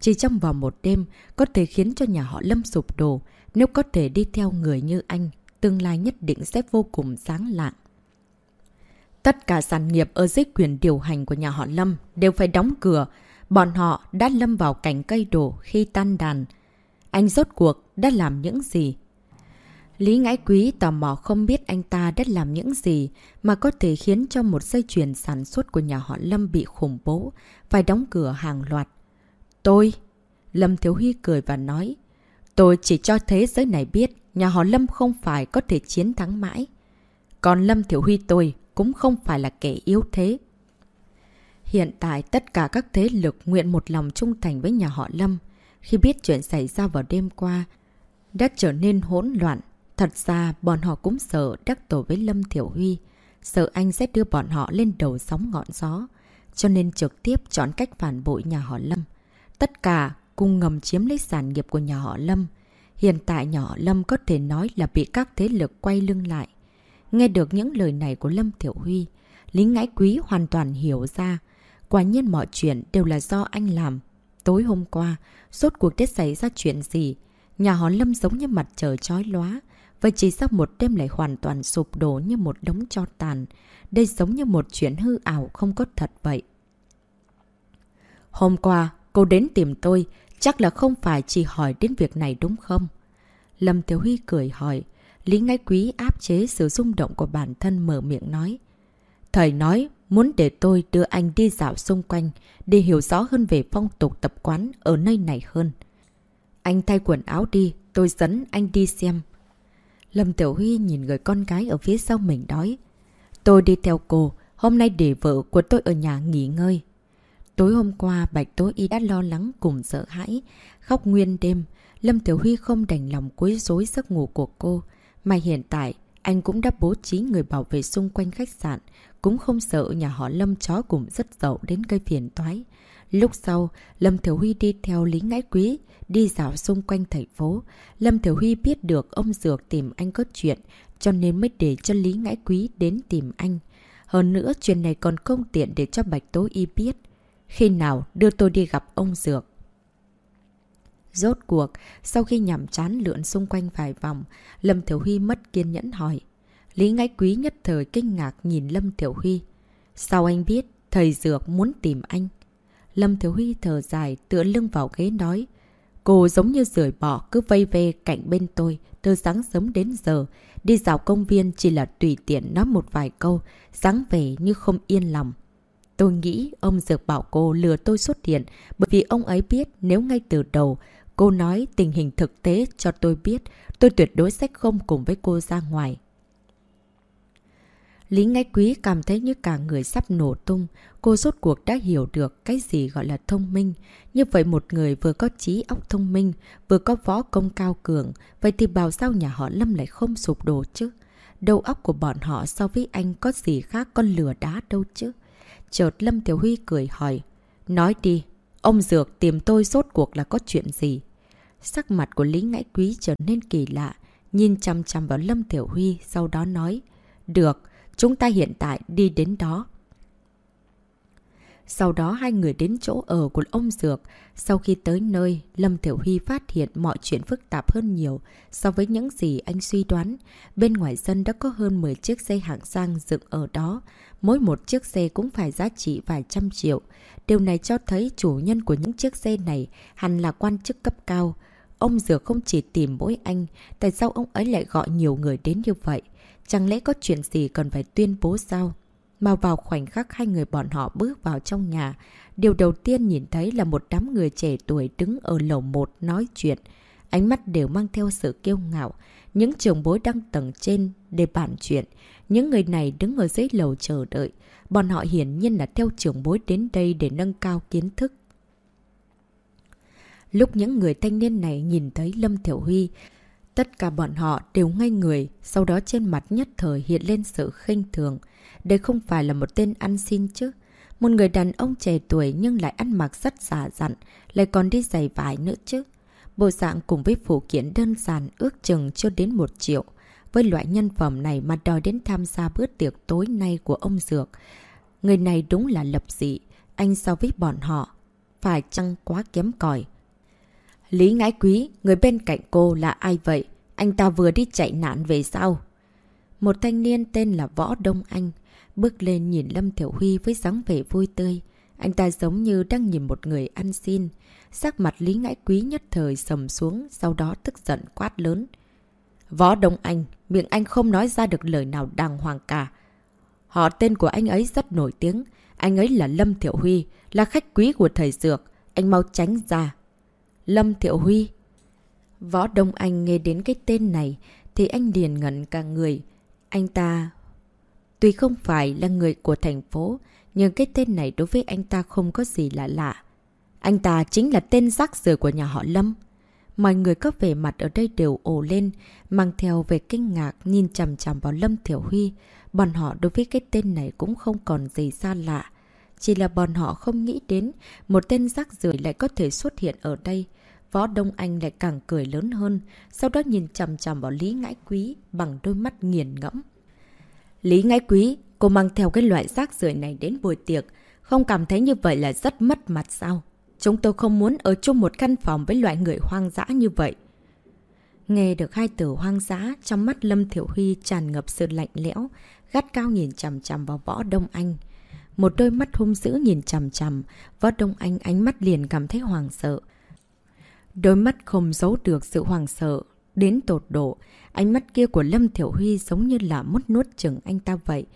Chỉ trong vòng một đêm, có thể khiến cho nhà họ Lâm sụp đổ, nếu có thể đi theo người như anh, tương lai nhất định sẽ vô cùng sáng lạng. Tất cả sản nghiệp ở dưới quyền điều hành của nhà họ Lâm đều phải đóng cửa. Bọn họ đã lâm vào cảnh cây đổ khi tan đàn. Anh rốt cuộc đã làm những gì? Lý Ngãi Quý tò mò không biết anh ta đã làm những gì mà có thể khiến cho một dây chuyền sản xuất của nhà họ Lâm bị khủng bố, phải đóng cửa hàng loạt. Tôi... Lâm Thiếu Huy cười và nói, tôi chỉ cho thế giới này biết nhà họ Lâm không phải có thể chiến thắng mãi. Còn Lâm Thiểu Huy tôi cũng không phải là kẻ yếu thế. Hiện tại tất cả các thế lực nguyện một lòng trung thành với nhà họ Lâm. Khi biết chuyện xảy ra vào đêm qua, đã trở nên hỗn loạn. Thật ra bọn họ cũng sợ đắc tổ với Lâm Thiểu Huy, sợ anh sẽ đưa bọn họ lên đầu sóng ngọn gió, cho nên trực tiếp chọn cách phản bội nhà họ Lâm. Tất cả cùng ngầm chiếm lấy sản nghiệp của nhà họ Lâm. Hiện tại nhỏ Lâm có thể nói là bị các thế lực quay lưng lại. Nghe được những lời này của Lâm Thiểu Huy, Lý Ngãi Quý hoàn toàn hiểu ra. Quả nhiên mọi chuyện đều là do anh làm. Tối hôm qua, suốt cuộc đã xảy ra chuyện gì? Nhà họ Lâm giống như mặt trời chói lóa. Vậy chỉ sau một đêm lại hoàn toàn sụp đổ như một đống cho tàn. Đây giống như một chuyện hư ảo không có thật vậy. Hôm qua, cô đến tìm tôi, chắc là không phải chỉ hỏi đến việc này đúng không? Lâm Thiếu Huy cười hỏi. Lý Ngãi Quý áp chế sự rung động của bản thân mở miệng nói. Thầy nói muốn để tôi đưa anh đi dạo xung quanh để hiểu rõ hơn về phong tục tập quán ở nơi này hơn. Anh thay quần áo đi, tôi dẫn anh đi xem. Lâm Tiểu Huy nhìn người con gái ở phía sau mình nói. Tôi đi theo cô, hôm nay để vợ của tôi ở nhà nghỉ ngơi. Tối hôm qua Bạch Tố Y đã lo lắng cùng sợ hãi, khóc nguyên đêm. Lâm Tiểu Huy không đành lòng quấy rối giấc ngủ của cô. Mà hiện tại, anh cũng đã bố trí người bảo vệ xung quanh khách sạn, cũng không sợ nhà họ Lâm chó cùng rất dậu đến cây phiền toái. Lúc sau, Lâm Thiểu Huy đi theo Lý Ngãi Quý, đi dạo xung quanh thành phố. Lâm Thiểu Huy biết được ông Dược tìm anh có chuyện, cho nên mới để cho Lý Ngãi Quý đến tìm anh. Hơn nữa, chuyện này còn không tiện để cho Bạch Tố Y biết. Khi nào đưa tôi đi gặp ông Dược? Rốt cuộc, sau khi nhảm chán lượn xung quanh vài vòng, Lâm Thiểu Huy mất kiên nhẫn hỏi. Lý Ngãi Quý nhất thời kinh ngạc nhìn Lâm Thiểu Huy. Sao anh biết thầy Dược muốn tìm anh? Lâm Thiếu Huy thở dài tựa lưng vào ghế nói. Cô giống như rời bỏ cứ vây về cạnh bên tôi từ sáng sớm đến giờ. Đi dạo công viên chỉ là tùy tiện nói một vài câu, sáng về như không yên lòng. Tôi nghĩ ông Dược bảo cô lừa tôi xuất hiện bởi vì ông ấy biết nếu ngay từ đầu cô nói tình hình thực tế cho tôi biết tôi tuyệt đối sẽ không cùng với cô ra ngoài. Lý Ngãi Quý cảm thấy như cả người sắp nổ tung. Cô rốt cuộc đã hiểu được cái gì gọi là thông minh. Như vậy một người vừa có trí óc thông minh, vừa có võ công cao cường. Vậy thì bảo sao nhà họ Lâm lại không sụp đổ chứ? Đầu óc của bọn họ so với anh có gì khác con lửa đá đâu chứ? Chợt Lâm Tiểu Huy cười hỏi. Nói đi, ông Dược tìm tôi rốt cuộc là có chuyện gì? Sắc mặt của Lý Ngãi Quý trở nên kỳ lạ. Nhìn chăm chăm vào Lâm Tiểu Huy, sau đó nói. Được, Chúng ta hiện tại đi đến đó. Sau đó hai người đến chỗ ở của ông Dược. Sau khi tới nơi, Lâm Thiểu Huy phát hiện mọi chuyện phức tạp hơn nhiều so với những gì anh suy đoán. Bên ngoài sân đã có hơn 10 chiếc xe hạng sang dựng ở đó. Mỗi một chiếc xe cũng phải giá trị vài trăm triệu. Điều này cho thấy chủ nhân của những chiếc xe này hẳn là quan chức cấp cao. Ông Dược không chỉ tìm mỗi anh, tại sao ông ấy lại gọi nhiều người đến như vậy? Chẳng lẽ có chuyện gì cần phải tuyên bố sao? Mà vào khoảnh khắc hai người bọn họ bước vào trong nhà, điều đầu tiên nhìn thấy là một đám người trẻ tuổi đứng ở lầu một nói chuyện. Ánh mắt đều mang theo sự kiêu ngạo. Những trường bối đang tầng trên để bàn chuyện. Những người này đứng ở dưới lầu chờ đợi. Bọn họ hiển nhiên là theo trường bối đến đây để nâng cao kiến thức. Lúc những người thanh niên này nhìn thấy Lâm Thiểu Huy, tất cả bọn họ đều ngay người, sau đó trên mặt nhất thời hiện lên sự khinh thường. Đây không phải là một tên ăn xin chứ. Một người đàn ông trẻ tuổi nhưng lại ăn mặc rất giả dặn, lại còn đi giày vải nữa chứ. Bộ dạng cùng với phụ kiện đơn giản ước chừng chưa đến một triệu. Với loại nhân phẩm này mà đòi đến tham gia bữa tiệc tối nay của ông Dược. Người này đúng là lập dị, anh so với bọn họ. Phải chăng quá kém cỏi Lý Ngãi Quý, người bên cạnh cô là ai vậy? Anh ta vừa đi chạy nạn về sao? Một thanh niên tên là Võ Đông Anh, bước lên nhìn Lâm Thiểu Huy với dáng vẻ vui tươi. Anh ta giống như đang nhìn một người ăn xin. Sắc mặt Lý Ngãi Quý nhất thời sầm xuống, sau đó tức giận quát lớn. Võ Đông Anh, miệng anh không nói ra được lời nào đàng hoàng cả. Họ tên của anh ấy rất nổi tiếng. Anh ấy là Lâm Thiệu Huy, là khách quý của thầy Dược. Anh mau tránh ra. Lâm Thiệu Huy Võ Đông Anh nghe đến cái tên này thì anh liền ngẩn cả người. Anh ta Tuy không phải là người của thành phố, nhưng cái tên này đối với anh ta không có gì lạ lạ. Anh ta chính là tên rác rưởi của nhà họ Lâm. Mọi người có vẻ mặt ở đây đều ồ lên, mang theo về kinh ngạc nhìn chằm chằm vào Lâm Thiểu Huy. Bọn họ đối với cái tên này cũng không còn gì xa lạ. Chỉ là bọn họ không nghĩ đến một tên rác rưởi lại có thể xuất hiện ở đây. Võ Đông Anh lại càng cười lớn hơn, sau đó nhìn chằm chằm vào Lý Ngãi Quý bằng đôi mắt nghiền ngẫm. Lý Ngãi Quý, cô mang theo cái loại rác rưởi này đến buổi tiệc, không cảm thấy như vậy là rất mất mặt sao? Chúng tôi không muốn ở chung một căn phòng với loại người hoang dã như vậy. Nghe được hai từ hoang dã, trong mắt Lâm Thiểu Huy tràn ngập sự lạnh lẽo, gắt cao nhìn chằm chằm vào võ Đông Anh. Một đôi mắt hung dữ nhìn chằm chằm, võ Đông Anh ánh mắt liền cảm thấy hoàng sợ. Đôi mắt không giấu được sự hoàng sợ, đến tột độ. Ánh mắt kia của Lâm Thiểu Huy giống như là mất nuốt chừng anh ta vậy.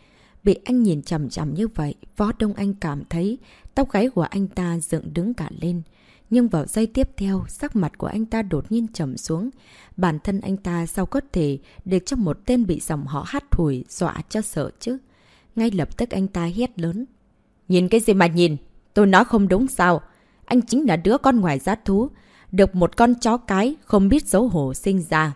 Bị anh nhìn chằm chằm như vậy, Võ Đông Anh cảm thấy tóc gáy của anh ta dựng đứng cả lên. Nhưng vào giây tiếp theo, sắc mặt của anh ta đột nhiên trầm xuống. Bản thân anh ta sao có thể để cho một tên bị dòng họ hát thủi dọa cho sợ chứ? Ngay lập tức anh ta hét lớn. Nhìn cái gì mà nhìn? Tôi nói không đúng sao? Anh chính là đứa con ngoài giá thú. Được một con chó cái không biết xấu hổ sinh ra.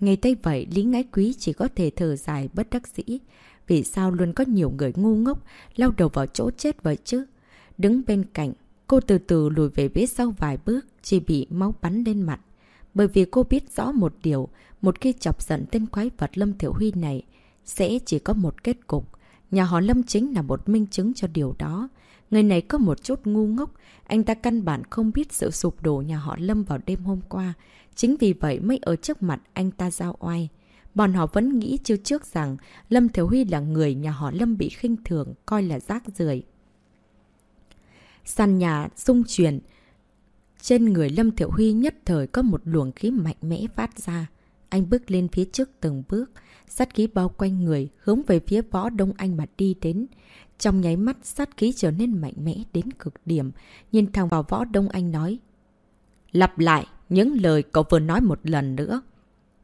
Nghe thấy vậy, Lý Ngãi Quý chỉ có thể thở dài bất đắc dĩ. Vì sao luôn có nhiều người ngu ngốc lao đầu vào chỗ chết vậy chứ? Đứng bên cạnh, cô từ từ lùi về phía sau vài bước, chỉ bị máu bắn lên mặt. Bởi vì cô biết rõ một điều, một khi chọc giận tên quái vật Lâm Thiểu Huy này, sẽ chỉ có một kết cục. Nhà họ Lâm chính là một minh chứng cho điều đó. Người này có một chút ngu ngốc, anh ta căn bản không biết sự sụp đổ nhà họ Lâm vào đêm hôm qua. Chính vì vậy mới ở trước mặt anh ta giao oai. Bọn họ vẫn nghĩ chưa trước rằng Lâm Thiếu Huy là người nhà họ Lâm bị khinh thường, coi là rác rưởi Sàn nhà xung truyền. Trên người Lâm Thiệu Huy nhất thời có một luồng khí mạnh mẽ phát ra. Anh bước lên phía trước từng bước, sát khí bao quanh người, hướng về phía võ Đông Anh mà đi đến. Trong nháy mắt, sát khí trở nên mạnh mẽ đến cực điểm, nhìn thẳng vào võ Đông Anh nói. Lặp lại những lời cậu vừa nói một lần nữa.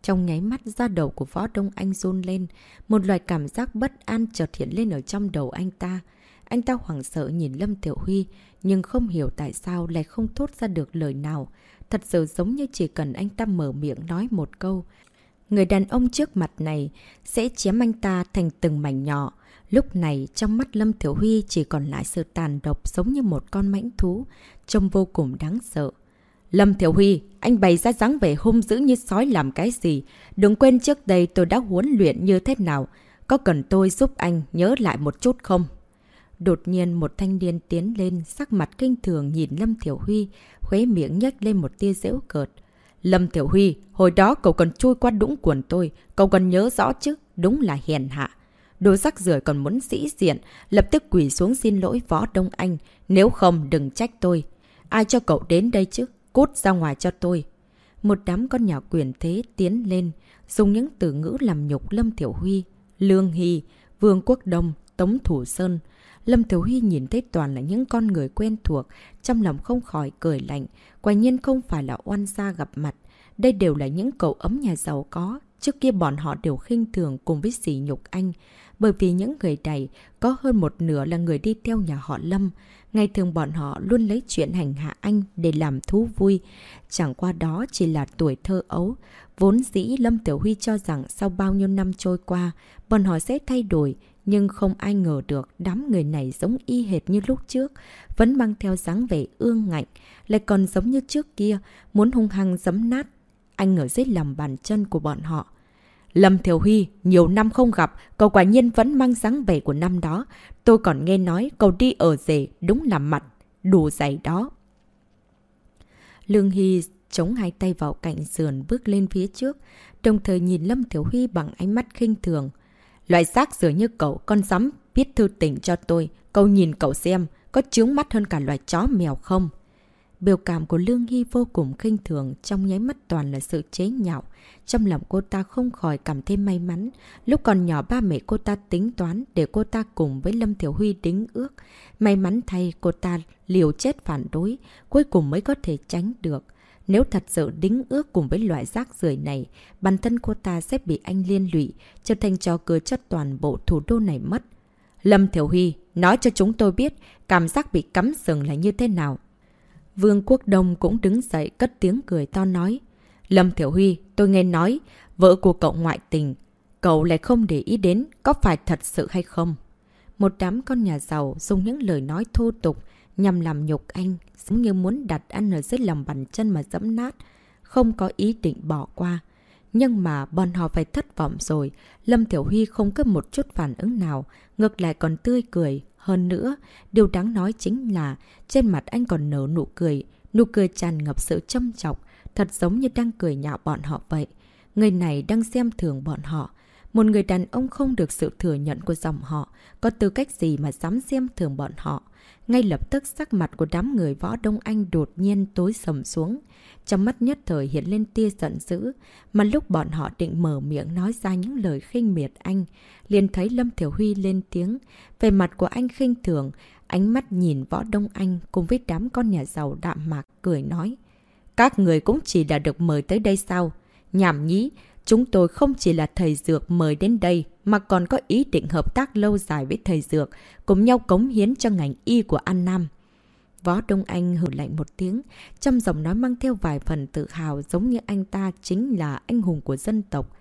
Trong nháy mắt da đầu của võ Đông Anh run lên, một loại cảm giác bất an chợt hiện lên ở trong đầu anh ta. Anh ta hoảng sợ nhìn Lâm Tiểu Huy, nhưng không hiểu tại sao lại không thốt ra được lời nào. Thật sự giống như chỉ cần anh ta mở miệng nói một câu. Người đàn ông trước mặt này sẽ chém anh ta thành từng mảnh nhỏ. Lúc này, trong mắt Lâm Thiểu Huy chỉ còn lại sự tàn độc giống như một con mãnh thú, trông vô cùng đáng sợ. Lâm Thiểu Huy, anh bày ra dáng vẻ hung dữ như sói làm cái gì? Đừng quên trước đây tôi đã huấn luyện như thế nào. Có cần tôi giúp anh nhớ lại một chút không? Đột nhiên một thanh niên tiến lên, sắc mặt kinh thường nhìn Lâm Thiểu Huy, khuế miệng nhếch lên một tia dễu cợt. Lâm Thiểu Huy, hồi đó cậu còn chui qua đũng quần tôi, cậu còn nhớ rõ chứ, đúng là hèn hạ. Đồ rắc rưởi còn muốn sĩ diện, lập tức quỷ xuống xin lỗi Võ Đông Anh, nếu không đừng trách tôi. Ai cho cậu đến đây chứ? Cút ra ngoài cho tôi. Một đám con nhỏ quyền thế tiến lên, dùng những từ ngữ làm nhục Lâm Thiểu Huy, Lương Hy, Vương Quốc Đông, Tống Thủ Sơn. Lâm Thiểu Huy nhìn thấy toàn là những con người quen thuộc, trong lòng không khỏi cười lạnh. Quả nhiên không phải là oan gia gặp mặt. Đây đều là những cậu ấm nhà giàu có. Trước kia bọn họ đều khinh thường cùng với sỉ nhục anh. Bởi vì những người này có hơn một nửa là người đi theo nhà họ Lâm. Ngày thường bọn họ luôn lấy chuyện hành hạ anh để làm thú vui. Chẳng qua đó chỉ là tuổi thơ ấu. Vốn dĩ Lâm Tiểu Huy cho rằng sau bao nhiêu năm trôi qua, bọn họ sẽ thay đổi. Nhưng không ai ngờ được đám người này giống y hệt như lúc trước, vẫn mang theo dáng vẻ ương ngạnh, lại còn giống như trước kia, muốn hung hăng giấm nát. Anh ở dưới lòng bàn chân của bọn họ. Lâm Thiểu Huy, nhiều năm không gặp, cậu quả nhiên vẫn mang dáng vẻ của năm đó. Tôi còn nghe nói cậu đi ở rể, đúng là mặt, đủ dày đó. Lương Hy chống hai tay vào cạnh sườn bước lên phía trước, đồng thời nhìn Lâm Thiểu Huy bằng ánh mắt khinh thường. Loại xác dường như cậu, con dám biết thư tình cho tôi, cậu nhìn cậu xem, có chướng mắt hơn cả loài chó mèo không? Biểu cảm của Lương Hy vô cùng khinh thường, trong nháy mắt toàn là sự chế nhạo. Trong lòng cô ta không khỏi cảm thấy may mắn. Lúc còn nhỏ ba mẹ cô ta tính toán để cô ta cùng với Lâm Thiểu Huy đính ước. May mắn thay cô ta liều chết phản đối, cuối cùng mới có thể tránh được. Nếu thật sự đính ước cùng với loại rác rưởi này, bản thân cô ta sẽ bị anh liên lụy, trở thành trò cười cho toàn bộ thủ đô này mất. Lâm Thiểu Huy, nói cho chúng tôi biết cảm giác bị cắm sừng là như thế nào. Vương Quốc Đông cũng đứng dậy cất tiếng cười to nói. Lâm Thiểu Huy, tôi nghe nói, vợ của cậu ngoại tình. Cậu lại không để ý đến có phải thật sự hay không. Một đám con nhà giàu dùng những lời nói thô tục nhằm làm nhục anh, giống như muốn đặt ăn ở dưới lòng bàn chân mà dẫm nát, không có ý định bỏ qua. Nhưng mà bọn họ phải thất vọng rồi, Lâm Thiểu Huy không có một chút phản ứng nào, ngược lại còn tươi cười, hơn nữa, điều đáng nói chính là trên mặt anh còn nở nụ cười, nụ cười tràn ngập sự châm chọc, thật giống như đang cười nhạo bọn họ vậy. Người này đang xem thường bọn họ. Một người đàn ông không được sự thừa nhận của dòng họ, có tư cách gì mà dám xem thường bọn họ. Ngay lập tức sắc mặt của đám người võ Đông Anh đột nhiên tối sầm xuống. Trong mắt nhất thời hiện lên tia giận dữ, mà lúc bọn họ định mở miệng nói ra những lời khinh miệt anh, liền thấy Lâm Thiểu Huy lên tiếng. Về mặt của anh khinh thường, ánh mắt nhìn võ Đông Anh cùng với đám con nhà giàu đạm mạc cười nói. Các người cũng chỉ là được mời tới đây sao? Nhảm nhí, chúng tôi không chỉ là thầy Dược mời đến đây, mà còn có ý định hợp tác lâu dài với thầy Dược, cùng nhau cống hiến cho ngành y của An Nam. Võ Đông Anh hử lạnh một tiếng, trong giọng nói mang theo vài phần tự hào giống như anh ta chính là anh hùng của dân tộc.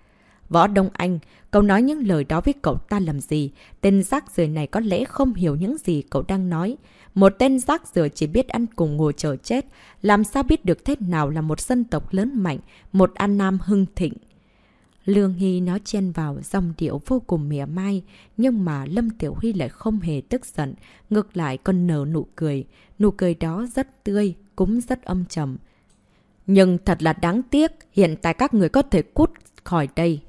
Võ Đông Anh, cậu nói những lời đó với cậu ta làm gì? Tên rác rưởi này có lẽ không hiểu những gì cậu đang nói. Một tên rác rưởi chỉ biết ăn cùng ngồi chờ chết, làm sao biết được thế nào là một dân tộc lớn mạnh, một An Nam hưng thịnh. Lương Hy nó chen vào dòng điệu vô cùng mỉa mai, nhưng mà Lâm Tiểu Huy lại không hề tức giận, ngược lại còn nở nụ cười. Nụ cười đó rất tươi, cũng rất âm trầm. Nhưng thật là đáng tiếc, hiện tại các người có thể cút khỏi đây.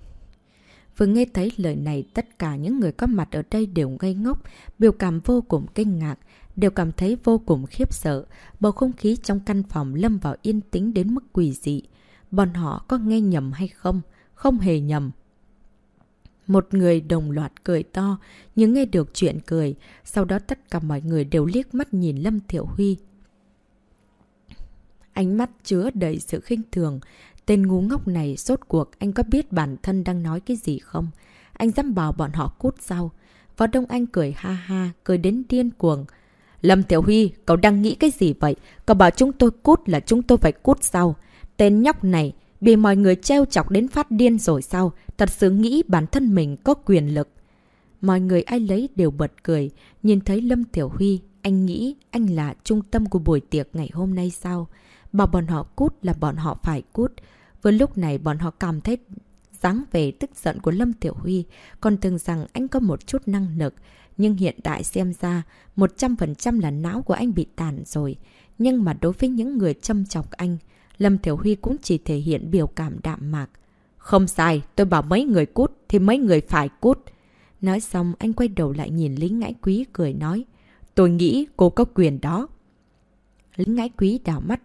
Vừa nghe thấy lời này, tất cả những người có mặt ở đây đều ngây ngốc, biểu cảm vô cùng kinh ngạc, đều cảm thấy vô cùng khiếp sợ. Bầu không khí trong căn phòng lâm vào yên tĩnh đến mức quỷ dị. Bọn họ có nghe nhầm hay không? Không hề nhầm. Một người đồng loạt cười to, nhưng nghe được chuyện cười. Sau đó tất cả mọi người đều liếc mắt nhìn Lâm Thiểu Huy. Ánh mắt chứa đầy sự khinh thường. Tên ngu ngốc này sốt cuộc anh có biết bản thân đang nói cái gì không? Anh dám bảo bọn họ cút sao? Võ Đông Anh cười ha ha, cười đến điên cuồng. Lâm Tiểu Huy, cậu đang nghĩ cái gì vậy? Cậu bảo chúng tôi cút là chúng tôi phải cút sao? Tên nhóc này, bị mọi người treo chọc đến phát điên rồi sao? Thật sự nghĩ bản thân mình có quyền lực. Mọi người ai lấy đều bật cười. Nhìn thấy Lâm Tiểu Huy, anh nghĩ anh là trung tâm của buổi tiệc ngày hôm nay sao? Bảo bọn họ cút là bọn họ phải cút. Vừa lúc này bọn họ cảm thấy dáng về tức giận của Lâm Tiểu Huy, còn tưởng rằng anh có một chút năng lực. Nhưng hiện tại xem ra, 100% là não của anh bị tàn rồi. Nhưng mà đối với những người châm chọc anh, Lâm Thiểu Huy cũng chỉ thể hiện biểu cảm đạm mạc. Không sai, tôi bảo mấy người cút thì mấy người phải cút. Nói xong anh quay đầu lại nhìn lính ngãi quý cười nói. Tôi nghĩ cô có quyền đó. Lính ngãi quý đảo mắt.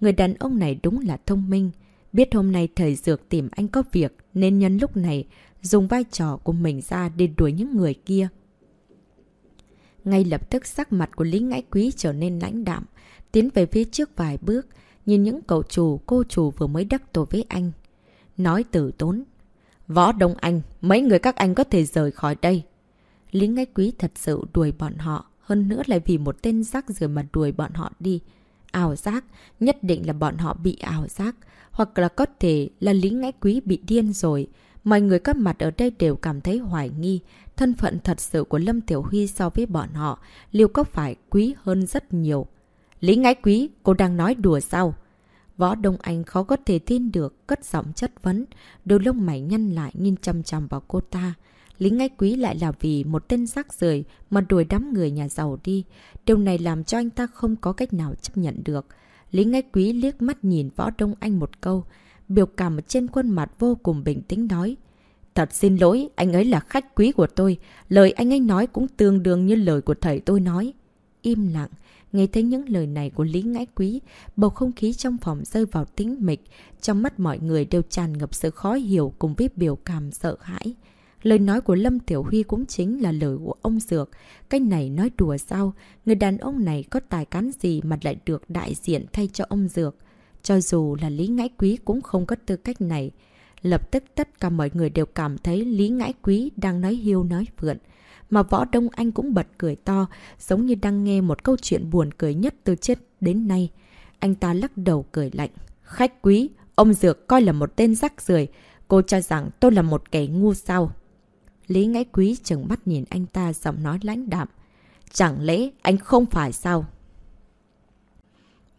Người đàn ông này đúng là thông minh. Biết hôm nay thời dược tìm anh có việc nên nhân lúc này dùng vai trò của mình ra để đuổi những người kia. Ngay lập tức sắc mặt của lính ngãi quý trở nên lãnh đạm, tiến về phía trước vài bước, nhìn những cậu chủ, cô chủ vừa mới đắc tội với anh. Nói tử tốn. Võ Đông Anh, mấy người các anh có thể rời khỏi đây. lý ngãi quý thật sự đuổi bọn họ, hơn nữa lại vì một tên rác rưởi mà đuổi bọn họ đi. Ảo giác, nhất định là bọn họ bị ảo giác, hoặc là có thể là lý ngãi quý bị điên rồi. Mọi người có mặt ở đây đều cảm thấy hoài nghi, thân phận thật sự của Lâm Tiểu Huy so với bọn họ, liệu có phải quý hơn rất nhiều. Lý ngãi quý, cô đang nói đùa sao? Võ Đông Anh khó có thể tin được, cất giọng chất vấn, đôi lông mày nhăn lại nhìn chăm chăm vào cô ta. Lý ngãi quý lại là vì một tên rác rưởi mà đuổi đám người nhà giàu đi. Điều này làm cho anh ta không có cách nào chấp nhận được. Lý ngãi quý liếc mắt nhìn Võ Đông Anh một câu, biểu cảm trên khuôn mặt vô cùng bình tĩnh nói. Thật xin lỗi, anh ấy là khách quý của tôi. Lời anh ấy nói cũng tương đương như lời của thầy tôi nói. Im lặng, nghe thấy những lời này của Lý Ngãi Quý, bầu không khí trong phòng rơi vào tĩnh mịch. Trong mắt mọi người đều tràn ngập sự khó hiểu cùng với biểu cảm sợ hãi. Lời nói của Lâm Tiểu Huy cũng chính là lời của ông Dược. Cái này nói đùa sao? Người đàn ông này có tài cán gì mà lại được đại diện thay cho ông Dược? Cho dù là Lý Ngãi Quý cũng không có tư cách này. Lập tức tất cả mọi người đều cảm thấy Lý Ngãi Quý đang nói hiêu nói vượn. Mà Võ Đông Anh cũng bật cười to, giống như đang nghe một câu chuyện buồn cười nhất từ chết đến nay. Anh ta lắc đầu cười lạnh. Khách quý, ông Dược coi là một tên rắc rưởi Cô cho rằng tôi là một kẻ ngu sao. Lý Ngãi Quý chừng mắt nhìn anh ta giọng nói lãnh đạm. Chẳng lẽ anh không phải sao?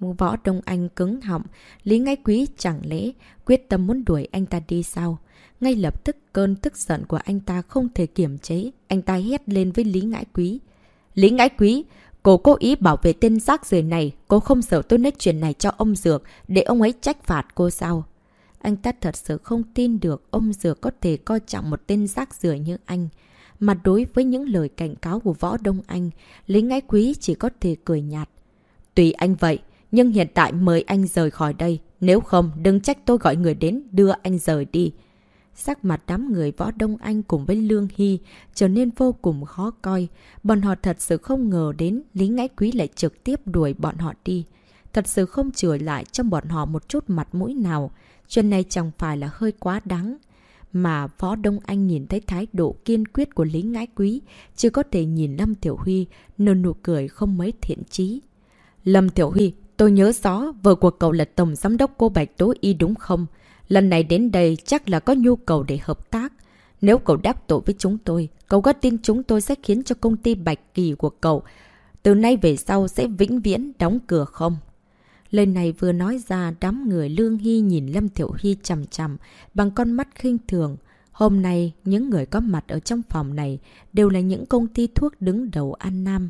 Võ Đông Anh cứng họng, Lý Ngãi Quý chẳng lẽ quyết tâm muốn đuổi anh ta đi sao? Ngay lập tức cơn tức giận của anh ta không thể kiềm chế, anh ta hét lên với Lý Ngãi Quý. Lý Ngãi Quý, cô cố ý bảo vệ tên rác rưởi này, cô không sợ tôi nói chuyện này cho ông Dược để ông ấy trách phạt cô sao? Anh ta thật sự không tin được ông Dược có thể coi trọng một tên rác rưởi như anh. Mà đối với những lời cảnh cáo của Võ Đông Anh, Lý Ngãi Quý chỉ có thể cười nhạt. Tùy anh vậy, nhưng hiện tại mời anh rời khỏi đây. Nếu không, đừng trách tôi gọi người đến đưa anh rời đi. Sắc mặt đám người Võ Đông Anh cùng với Lương Hy trở nên vô cùng khó coi. Bọn họ thật sự không ngờ đến Lý Ngãi Quý lại trực tiếp đuổi bọn họ đi. Thật sự không chừa lại trong bọn họ một chút mặt mũi nào. Chuyện này chẳng phải là hơi quá đáng. Mà Võ Đông Anh nhìn thấy thái độ kiên quyết của Lý Ngãi Quý, chưa có thể nhìn Lâm Tiểu Huy, nở nụ cười không mấy thiện chí. Lâm Tiểu Huy, Tôi nhớ rõ, vợ của cậu là Tổng Giám đốc cô Bạch Tố Y đúng không? Lần này đến đây chắc là có nhu cầu để hợp tác. Nếu cậu đắc tội với chúng tôi, cậu có tin chúng tôi sẽ khiến cho công ty Bạch Kỳ của cậu từ nay về sau sẽ vĩnh viễn đóng cửa không? Lời này vừa nói ra, đám người Lương Hy nhìn Lâm Thiểu Hy chầm chầm bằng con mắt khinh thường. Hôm nay, những người có mặt ở trong phòng này đều là những công ty thuốc đứng đầu An Nam.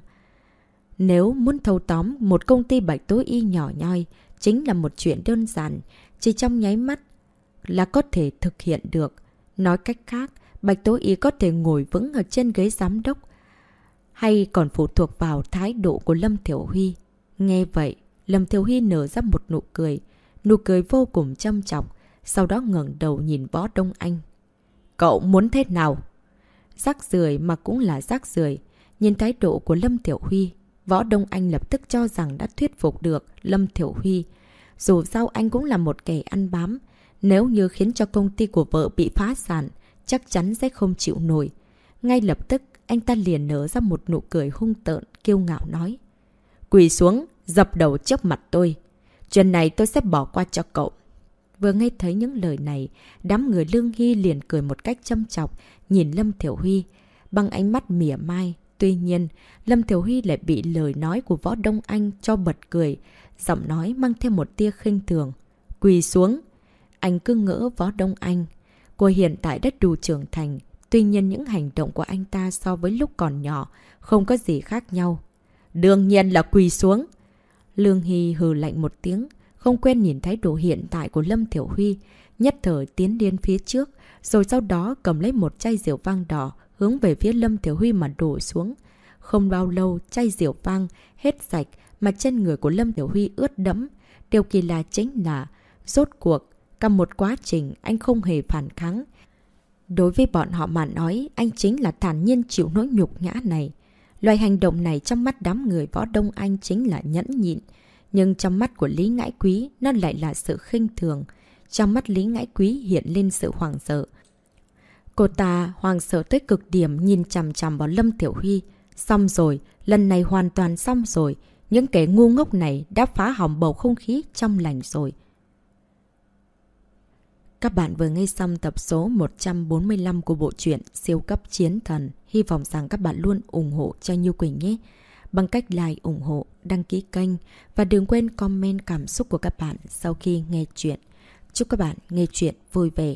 Nếu muốn thâu tóm một công ty bạch tối y nhỏ nhoi, chính là một chuyện đơn giản, chỉ trong nháy mắt là có thể thực hiện được. Nói cách khác, bạch tối y có thể ngồi vững ở trên ghế giám đốc, hay còn phụ thuộc vào thái độ của Lâm Thiểu Huy. Nghe vậy, Lâm Thiểu Huy nở ra một nụ cười, nụ cười vô cùng châm trọng, sau đó ngẩng đầu nhìn Võ Đông Anh. Cậu muốn thế nào? Rác rưởi mà cũng là rác rưởi nhìn thái độ của Lâm Tiểu Huy, Võ Đông Anh lập tức cho rằng đã thuyết phục được Lâm Thiểu Huy. Dù sao anh cũng là một kẻ ăn bám. Nếu như khiến cho công ty của vợ bị phá sản, chắc chắn sẽ không chịu nổi. Ngay lập tức, anh ta liền nở ra một nụ cười hung tợn, kiêu ngạo nói. Quỳ xuống, dập đầu trước mặt tôi. Chuyện này tôi sẽ bỏ qua cho cậu. Vừa nghe thấy những lời này, đám người Lương Hy liền cười một cách châm chọc, nhìn Lâm Thiểu Huy. Bằng ánh mắt mỉa mai, Tuy nhiên, Lâm Thiểu Huy lại bị lời nói của Võ Đông Anh cho bật cười, giọng nói mang thêm một tia khinh thường. Quỳ xuống! Anh cứ ngỡ Võ Đông Anh. Cô hiện tại đất đủ trưởng thành, Tuy nhiên những hành động của anh ta so với lúc còn nhỏ không có gì khác nhau. Đương nhiên là quỳ xuống. Lương Hy hừ lạnh một tiếng, không quen nhìn thái độ hiện tại của Lâm Thiểu Huy, nhất thời tiến điên phía trước, rồi sau đó cầm lấy một chai rượu vang đỏ, hướng về phía Lâm Thiểu Huy mà đổ xuống. Không bao lâu, chai rượu vang hết sạch, mà chân người của Lâm Thiểu Huy ướt đẫm. Điều kỳ lạ chính là, rốt cuộc, cả một quá trình anh không hề phản kháng. Đối với bọn họ mà nói, anh chính là thản nhiên chịu nỗi nhục nhã này. Loại hành động này trong mắt đám người võ Đông Anh chính là nhẫn nhịn. Nhưng trong mắt của Lý Ngãi Quý, nó lại là sự khinh thường. Trong mắt Lý Ngãi Quý hiện lên sự hoàng sợ. Cô ta hoàng sợ tới cực điểm nhìn chằm chằm vào Lâm Tiểu Huy. Xong rồi, lần này hoàn toàn xong rồi. Những kẻ ngu ngốc này đã phá hỏng bầu không khí trong lành rồi. Các bạn vừa nghe xong tập số 145 của bộ truyện Siêu cấp chiến thần. Hy vọng rằng các bạn luôn ủng hộ cho Như Quỳnh nhé. Bằng cách like, ủng hộ, đăng ký kênh và đừng quên comment cảm xúc của các bạn sau khi nghe chuyện. Chúc các bạn nghe chuyện vui vẻ.